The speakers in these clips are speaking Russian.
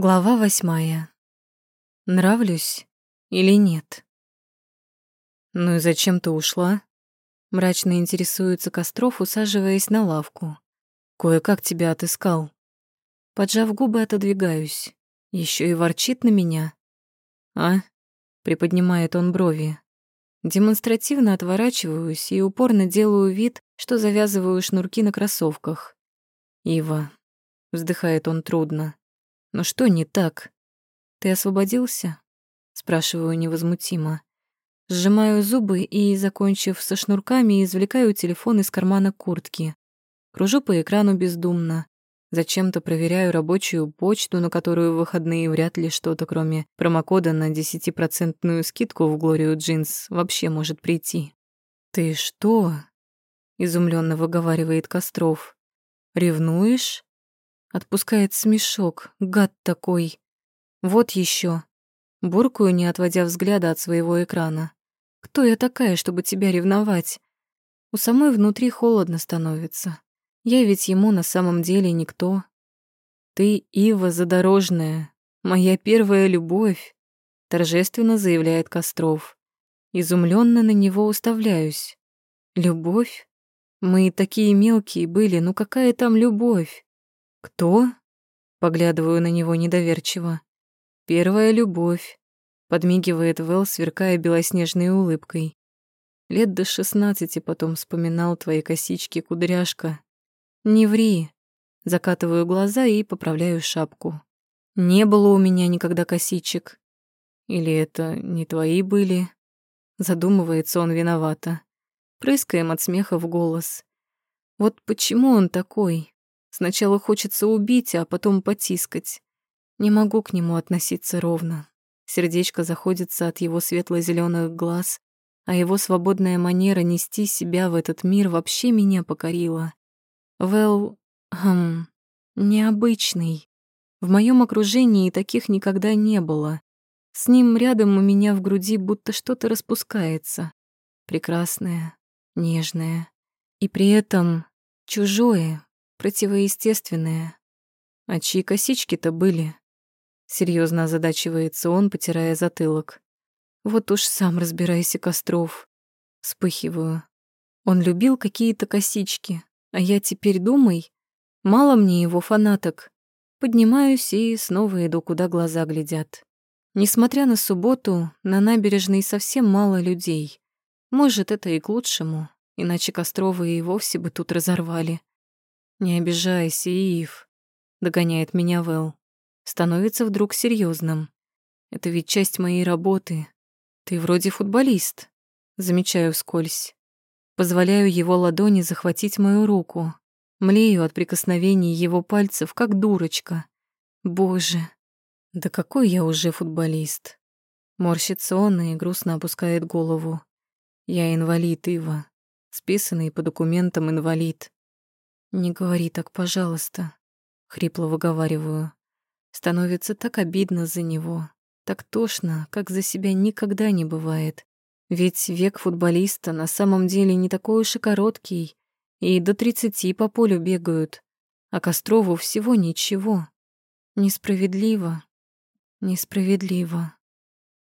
Глава восьмая. Нравлюсь или нет? «Ну и зачем ты ушла?» Мрачно интересуется Костров, усаживаясь на лавку. «Кое-как тебя отыскал». Поджав губы, отодвигаюсь. Еще и ворчит на меня. «А?» — приподнимает он брови. Демонстративно отворачиваюсь и упорно делаю вид, что завязываю шнурки на кроссовках. «Ива», — вздыхает он трудно, но что не так? Ты освободился? Спрашиваю невозмутимо. Сжимаю зубы и, закончив со шнурками, извлекаю телефон из кармана куртки. Кружу по экрану бездумно. Зачем-то проверяю рабочую почту, на которую в выходные вряд ли что-то, кроме промокода на 10% скидку в Глорию Джинс, вообще может прийти. «Ты что?» — изумленно выговаривает Костров. «Ревнуешь?» Отпускает смешок, гад такой. Вот еще. Буркую, не отводя взгляда от своего экрана. Кто я такая, чтобы тебя ревновать? У самой внутри холодно становится. Я ведь ему на самом деле никто. Ты, Ива Задорожная, моя первая любовь, торжественно заявляет Костров. Изумленно на него уставляюсь. Любовь? Мы такие мелкие были, ну какая там любовь? «Кто?» — поглядываю на него недоверчиво. «Первая любовь», — подмигивает Вэл, сверкая белоснежной улыбкой. «Лет до шестнадцати потом вспоминал твои косички, кудряшка. Не ври!» Закатываю глаза и поправляю шапку. «Не было у меня никогда косичек. Или это не твои были?» Задумывается он виновато. Прыскаем от смеха в голос. Вот почему он такой? Сначала хочется убить, а потом потискать. Не могу к нему относиться ровно. Сердечко заходится от его светло зеленых глаз, а его свободная манера нести себя в этот мир вообще меня покорила. Вэл, хм, необычный. В моем окружении таких никогда не было. С ним рядом у меня в груди будто что-то распускается. Прекрасное, нежное. И при этом чужое, противоестественное. А чьи косички-то были? Серьезно озадачивается он, потирая затылок. Вот уж сам разбирайся, Костров. Вспыхиваю. Он любил какие-то косички, а я теперь думай, мало мне его фанаток. Поднимаюсь и снова иду, куда глаза глядят. Несмотря на субботу, на набережной совсем мало людей. Может, это и к лучшему, иначе Костровы и вовсе бы тут разорвали. «Не обижайся, Ив», — догоняет меня Вэл. Становится вдруг серьезным. «Это ведь часть моей работы. Ты вроде футболист», — замечаю вскользь. Позволяю его ладони захватить мою руку. Млею от прикосновений его пальцев, как дурочка. Боже, да какой я уже футболист. Морщится он и грустно опускает голову. Я инвалид, Ива. Списанный по документам инвалид. «Не говори так, пожалуйста», — хрипло выговариваю. Становится так обидно за него, так тошно, как за себя никогда не бывает. Ведь век футболиста на самом деле не такой уж и короткий, и до тридцати по полю бегают, а Кострову всего ничего. Несправедливо, несправедливо.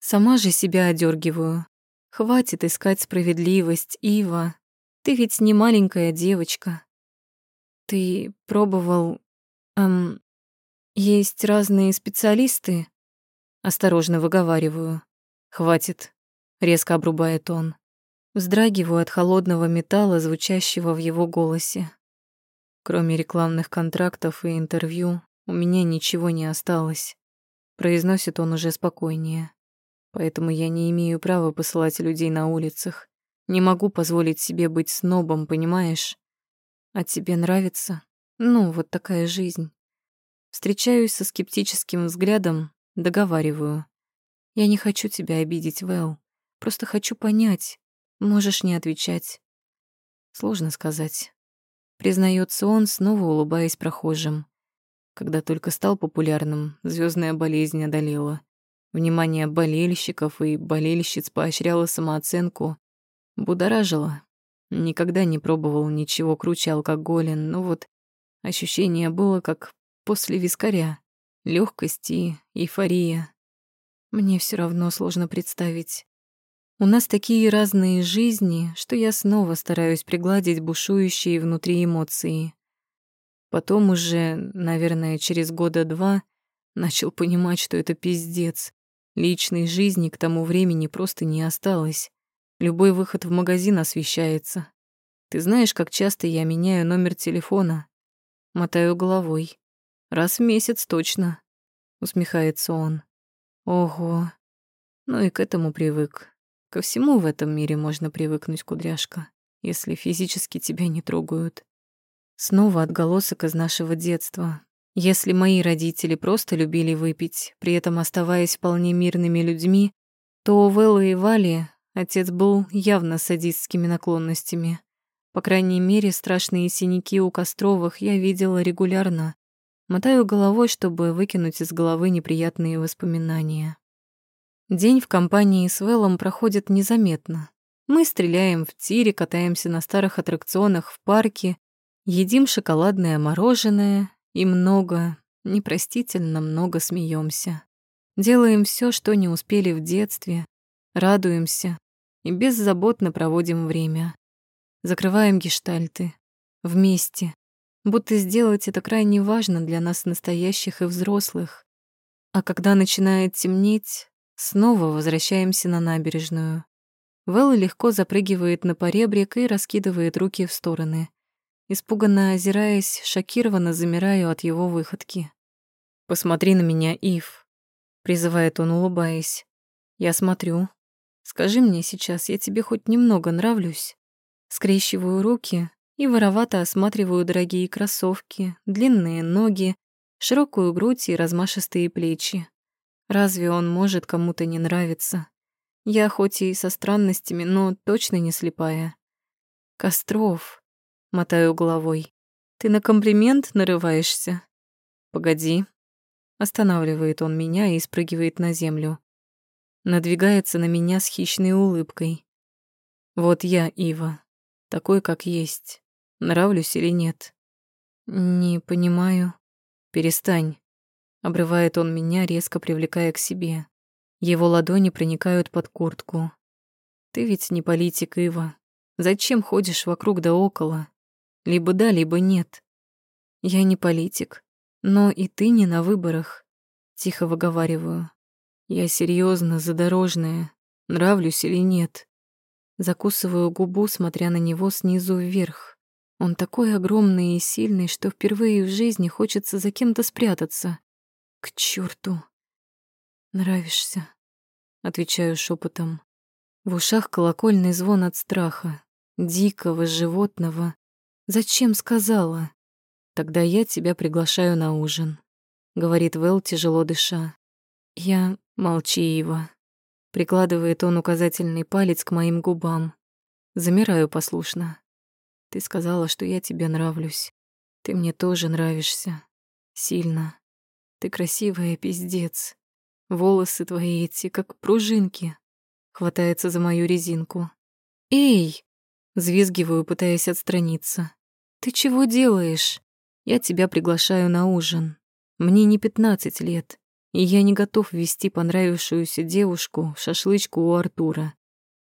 Сама же себя одергиваю. Хватит искать справедливость, Ива. Ты ведь не маленькая девочка. Ты пробовал... Эм, есть разные специалисты? Осторожно выговариваю. Хватит. Резко обрубает он. Вздрагиваю от холодного металла, звучащего в его голосе. Кроме рекламных контрактов и интервью, у меня ничего не осталось. Произносит он уже спокойнее. Поэтому я не имею права посылать людей на улицах. Не могу позволить себе быть снобом, понимаешь? А тебе нравится? Ну, вот такая жизнь. Встречаюсь со скептическим взглядом, договариваю. Я не хочу тебя обидеть, Вэл. Просто хочу понять. Можешь не отвечать. Сложно сказать. Признается он, снова улыбаясь прохожим. Когда только стал популярным, звездная болезнь одолела. Внимание болельщиков и болельщиц поощряло самооценку, будоражило, Никогда не пробовал ничего круче алкоголя, но вот ощущение было как после вискаря. легкость и эйфория. Мне все равно сложно представить. У нас такие разные жизни, что я снова стараюсь пригладить бушующие внутри эмоции. Потом уже, наверное, через года два начал понимать, что это пиздец. Личной жизни к тому времени просто не осталось. Любой выход в магазин освещается. Ты знаешь, как часто я меняю номер телефона? Мотаю головой. Раз в месяц точно. Усмехается он. Ого. Ну и к этому привык. Ко всему в этом мире можно привыкнуть, кудряшка, если физически тебя не трогают. Снова отголосок из нашего детства. Если мои родители просто любили выпить, при этом оставаясь вполне мирными людьми, то у и Вали отец был явно садистскими наклонностями. По крайней мере, страшные синяки у Костровых я видела регулярно. Мотаю головой, чтобы выкинуть из головы неприятные воспоминания. День в компании с Вэллом проходит незаметно. Мы стреляем в тире, катаемся на старых аттракционах в парке, едим шоколадное мороженое и много, непростительно много смеемся. Делаем все, что не успели в детстве, радуемся и беззаботно проводим время. Закрываем гештальты. Вместе. Будто сделать это крайне важно для нас настоящих и взрослых. А когда начинает темнеть, снова возвращаемся на набережную. Вэлла легко запрыгивает на поребрик и раскидывает руки в стороны. Испуганно озираясь, шокированно замираю от его выходки. «Посмотри на меня, Ив», — призывает он, улыбаясь. «Я смотрю. Скажи мне сейчас, я тебе хоть немного нравлюсь?» Скрещиваю руки и воровато осматриваю дорогие кроссовки, длинные ноги, широкую грудь и размашистые плечи. Разве он может кому-то не нравиться? Я хоть и со странностями, но точно не слепая. Костров, Мотаю головой. Ты на комплимент нарываешься? Погоди. Останавливает он меня и спрыгивает на землю. Надвигается на меня с хищной улыбкой. Вот я, Ива, такой, как есть. Нравлюсь или нет? Не понимаю. Перестань. Обрывает он меня, резко привлекая к себе. Его ладони проникают под куртку. Ты ведь не политик, Ива. Зачем ходишь вокруг да около? Либо да, либо нет. Я не политик, но и ты не на выборах. Тихо выговариваю. Я серьезно, задорожная. Нравлюсь или нет? Закусываю губу, смотря на него снизу вверх. Он такой огромный и сильный, что впервые в жизни хочется за кем-то спрятаться. К черту. Нравишься, отвечаю шепотом. В ушах колокольный звон от страха, дикого, животного, Зачем сказала? Тогда я тебя приглашаю на ужин, говорит Вэл, тяжело дыша. Я молчи, Ива. Прикладывает он указательный палец к моим губам. Замираю послушно. Ты сказала, что я тебе нравлюсь. Ты мне тоже нравишься. Сильно. Ты красивая, пиздец. Волосы твои эти, как пружинки. Хватается за мою резинку. Эй! Взвизгиваю, пытаясь отстраниться. «Ты чего делаешь? Я тебя приглашаю на ужин. Мне не пятнадцать лет, и я не готов вести понравившуюся девушку в шашлычку у Артура.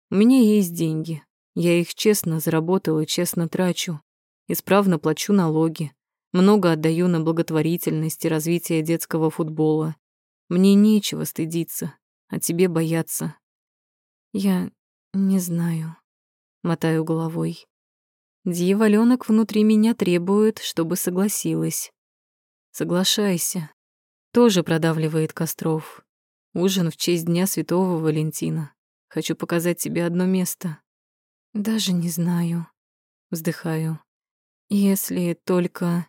У меня есть деньги. Я их честно заработал и честно трачу. Исправно плачу налоги. Много отдаю на благотворительность и развитие детского футбола. Мне нечего стыдиться, а тебе бояться. Я не знаю. Мотаю головой. Дьяволёнок внутри меня требует, чтобы согласилась. Соглашайся. Тоже продавливает Костров. Ужин в честь Дня Святого Валентина. Хочу показать тебе одно место. Даже не знаю. Вздыхаю. Если только...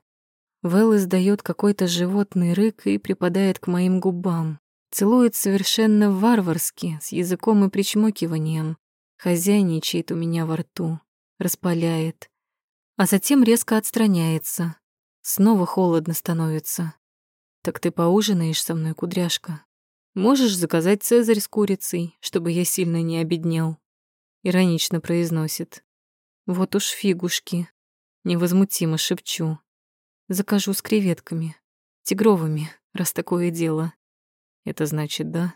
Вэл издает какой-то животный рык и припадает к моим губам. Целует совершенно варварски, с языком и причмокиванием хозяйничает у меня во рту, распаляет, а затем резко отстраняется. Снова холодно становится. «Так ты поужинаешь со мной, кудряшка? Можешь заказать цезарь с курицей, чтобы я сильно не обеднел?» Иронично произносит. «Вот уж фигушки». Невозмутимо шепчу. «Закажу с креветками. Тигровыми». раз такое дело. Это значит да.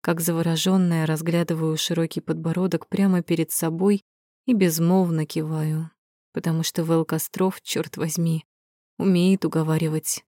Как заворожённая разглядываю широкий подбородок прямо перед собой и безмолвно киваю, потому что Вэл Костров, чёрт возьми, умеет уговаривать.